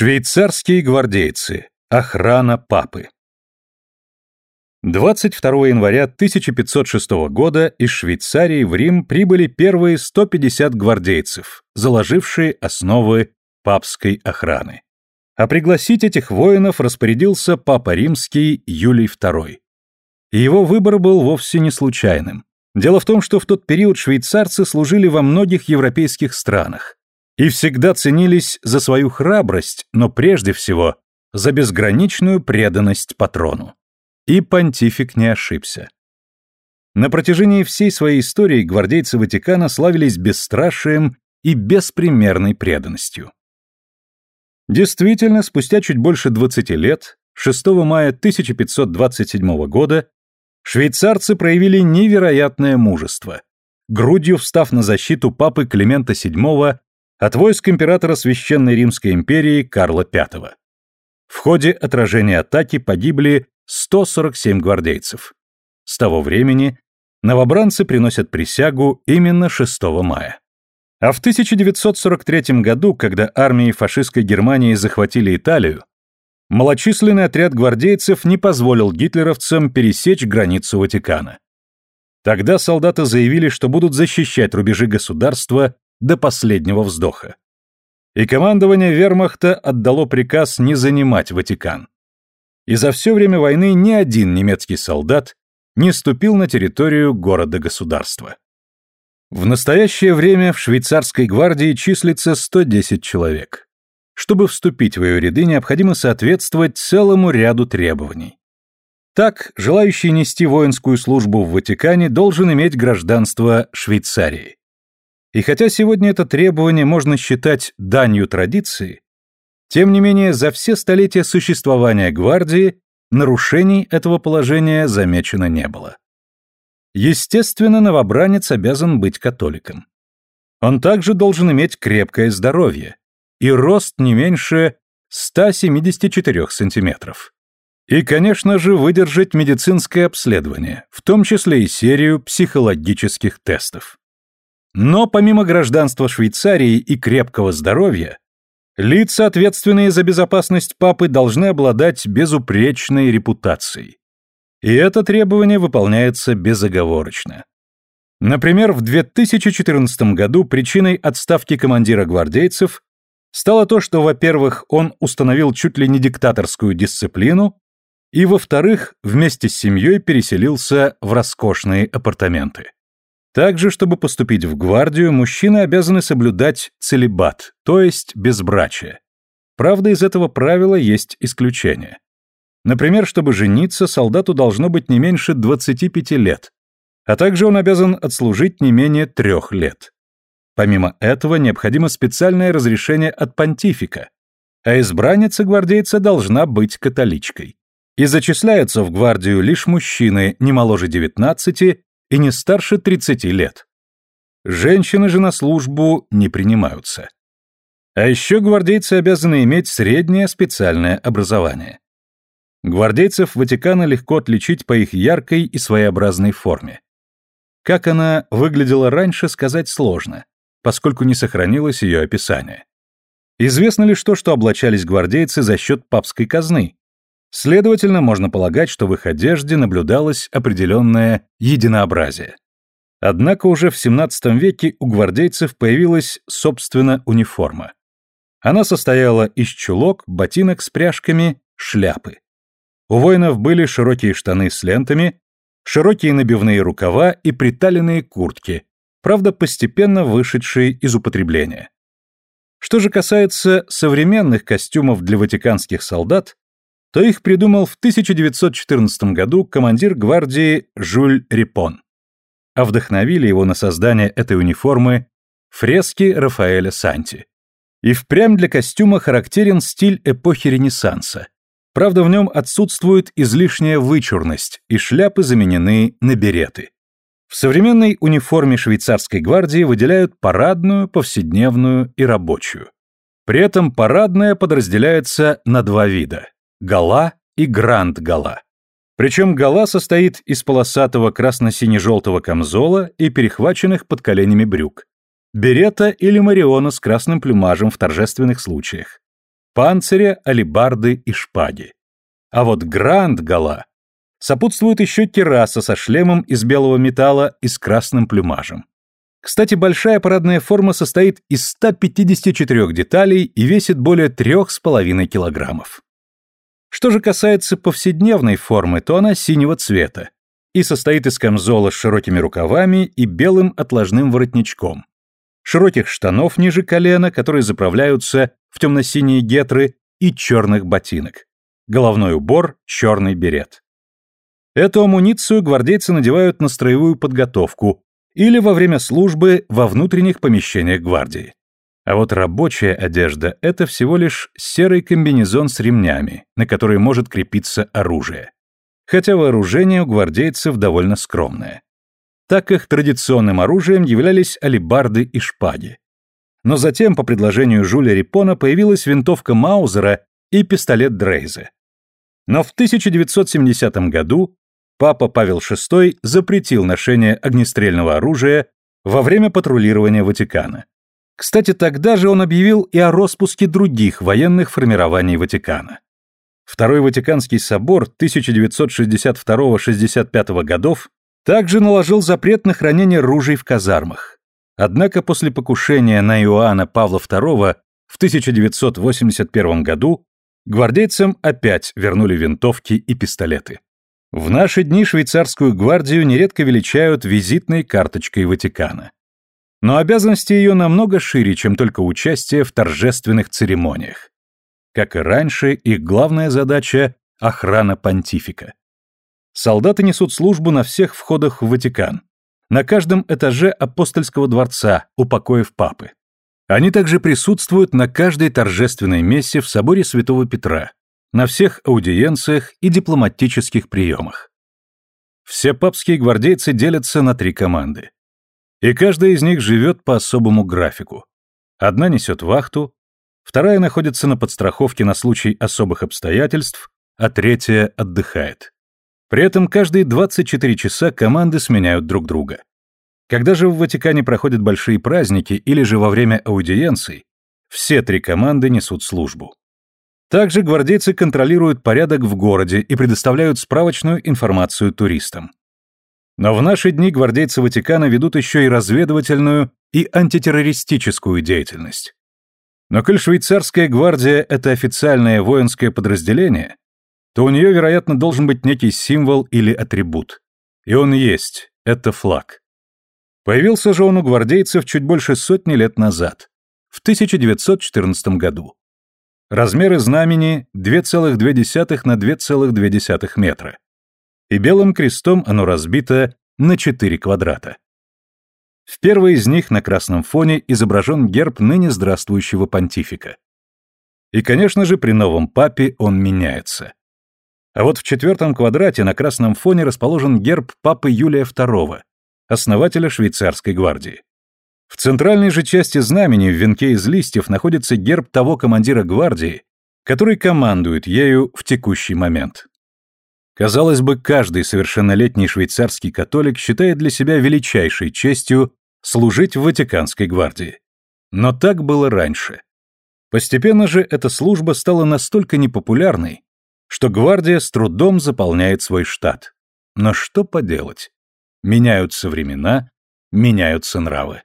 Швейцарские гвардейцы. Охрана папы. 22 января 1506 года из Швейцарии в Рим прибыли первые 150 гвардейцев, заложившие основы папской охраны. А пригласить этих воинов распорядился папа римский Юлий II. Его выбор был вовсе не случайным. Дело в том, что в тот период швейцарцы служили во многих европейских странах, и всегда ценились за свою храбрость, но прежде всего за безграничную преданность патрону. И понтифик не ошибся. На протяжении всей своей истории гвардейцы Ватикана славились бесстрашием и беспримерной преданностью. Действительно, спустя чуть больше 20 лет, 6 мая 1527 года, швейцарцы проявили невероятное мужество, грудью встав на защиту папы Климента VII от войск императора Священной Римской империи Карла V. В ходе отражения атаки погибли 147 гвардейцев. С того времени новобранцы приносят присягу именно 6 мая. А в 1943 году, когда армии фашистской Германии захватили Италию, малочисленный отряд гвардейцев не позволил гитлеровцам пересечь границу Ватикана. Тогда солдаты заявили, что будут защищать рубежи государства до последнего вздоха. И командование вермахта отдало приказ не занимать Ватикан. И за все время войны ни один немецкий солдат не ступил на территорию города-государства. В настоящее время в швейцарской гвардии числится 110 человек. Чтобы вступить в ее ряды, необходимо соответствовать целому ряду требований. Так, желающий нести воинскую службу в Ватикане должен иметь гражданство Швейцарии. И хотя сегодня это требование можно считать данью традиции, тем не менее за все столетия существования гвардии нарушений этого положения замечено не было. Естественно, новобранец обязан быть католиком. Он также должен иметь крепкое здоровье и рост не меньше 174 сантиметров. И, конечно же, выдержать медицинское обследование, в том числе и серию психологических тестов. Но помимо гражданства Швейцарии и крепкого здоровья, лица, ответственные за безопасность папы, должны обладать безупречной репутацией. И это требование выполняется безоговорочно. Например, в 2014 году причиной отставки командира гвардейцев стало то, что, во-первых, он установил чуть ли не диктаторскую дисциплину, и, во-вторых, вместе с семьей переселился в роскошные апартаменты. Также, чтобы поступить в гвардию, мужчины обязаны соблюдать целибат, то есть безбрачие. Правда, из этого правила есть исключение. Например, чтобы жениться, солдату должно быть не меньше 25 лет, а также он обязан отслужить не менее трех лет. Помимо этого, необходимо специальное разрешение от понтифика, а избранница гвардейца должна быть католичкой. И зачисляются в гвардию лишь мужчины не моложе 19 и не старше 30 лет. Женщины же на службу не принимаются. А еще гвардейцы обязаны иметь среднее специальное образование. Гвардейцев Ватикана легко отличить по их яркой и своеобразной форме. Как она выглядела раньше, сказать сложно, поскольку не сохранилось ее описание. Известно лишь то, что облачались гвардейцы за счет папской казны, Следовательно, можно полагать, что в их одежде наблюдалось определенное единообразие. Однако уже в XVII веке у гвардейцев появилась, собственно, униформа. Она состояла из чулок, ботинок с пряжками, шляпы. У воинов были широкие штаны с лентами, широкие набивные рукава и приталенные куртки, правда, постепенно вышедшие из употребления. Что же касается современных костюмов для ватиканских солдат, то их придумал в 1914 году командир гвардии Жюль Рипон. А вдохновили его на создание этой униформы фрески Рафаэля Санти. И впрямь для костюма характерен стиль эпохи Ренессанса. Правда, в нем отсутствует излишняя вычурность, и шляпы заменены на береты. В современной униформе швейцарской гвардии выделяют парадную, повседневную и рабочую. При этом парадная подразделяется на два вида гала и гранд-гала. Причем гала состоит из полосатого красно-сине-желтого камзола и перехваченных под коленями брюк, берета или мариона с красным плюмажем в торжественных случаях. панциря, алебарды и шпаги. А вот гранд-гала сопутствует еще терраса со шлемом из белого металла и с красным плюмажем. Кстати, большая парадная форма состоит из 154 деталей и весит более 3,5 килограммов. Что же касается повседневной формы, то она синего цвета и состоит из камзола с широкими рукавами и белым отложным воротничком, широких штанов ниже колена, которые заправляются в темно-синие гетры, и черных ботинок. Головной убор – черный берет. Эту амуницию гвардейцы надевают на строевую подготовку или во время службы во внутренних помещениях гвардии. А вот рабочая одежда – это всего лишь серый комбинезон с ремнями, на который может крепиться оружие. Хотя вооружение у гвардейцев довольно скромное. Так их традиционным оружием являлись алебарды и шпаги. Но затем, по предложению Жюля Рипона, появилась винтовка Маузера и пистолет Дрейзе. Но в 1970 году папа Павел VI запретил ношение огнестрельного оружия во время патрулирования Ватикана. Кстати, тогда же он объявил и о распуске других военных формирований Ватикана. Второй Ватиканский собор 1962-65 годов также наложил запрет на хранение ружей в казармах. Однако после покушения на Иоанна Павла II в 1981 году гвардейцам опять вернули винтовки и пистолеты. В наши дни швейцарскую гвардию нередко величают визитной карточкой Ватикана но обязанности ее намного шире, чем только участие в торжественных церемониях. Как и раньше, их главная задача – охрана понтифика. Солдаты несут службу на всех входах в Ватикан, на каждом этаже апостольского дворца, у покоев папы. Они также присутствуют на каждой торжественной мессе в соборе Святого Петра, на всех аудиенциях и дипломатических приемах. Все папские гвардейцы делятся на три команды. И каждая из них живет по особому графику. Одна несет вахту, вторая находится на подстраховке на случай особых обстоятельств, а третья отдыхает. При этом каждые 24 часа команды сменяют друг друга. Когда же в Ватикане проходят большие праздники или же во время аудиенций, все три команды несут службу. Также гвардейцы контролируют порядок в городе и предоставляют справочную информацию туристам. Но в наши дни гвардейцы Ватикана ведут еще и разведывательную и антитеррористическую деятельность. Но коль швейцарская гвардия – это официальное воинское подразделение, то у нее, вероятно, должен быть некий символ или атрибут. И он есть – это флаг. Появился же он у гвардейцев чуть больше сотни лет назад, в 1914 году. Размеры знамени 2,2 на 2,2 метра и белым крестом оно разбито на четыре квадрата. В первой из них на красном фоне изображен герб ныне здравствующего понтифика. И, конечно же, при новом папе он меняется. А вот в четвертом квадрате на красном фоне расположен герб папы Юлия II, основателя швейцарской гвардии. В центральной же части знамени в венке из листьев находится герб того командира гвардии, который командует ею в текущий момент. Казалось бы, каждый совершеннолетний швейцарский католик считает для себя величайшей честью служить в Ватиканской гвардии. Но так было раньше. Постепенно же эта служба стала настолько непопулярной, что гвардия с трудом заполняет свой штат. Но что поделать? Меняются времена, меняются нравы.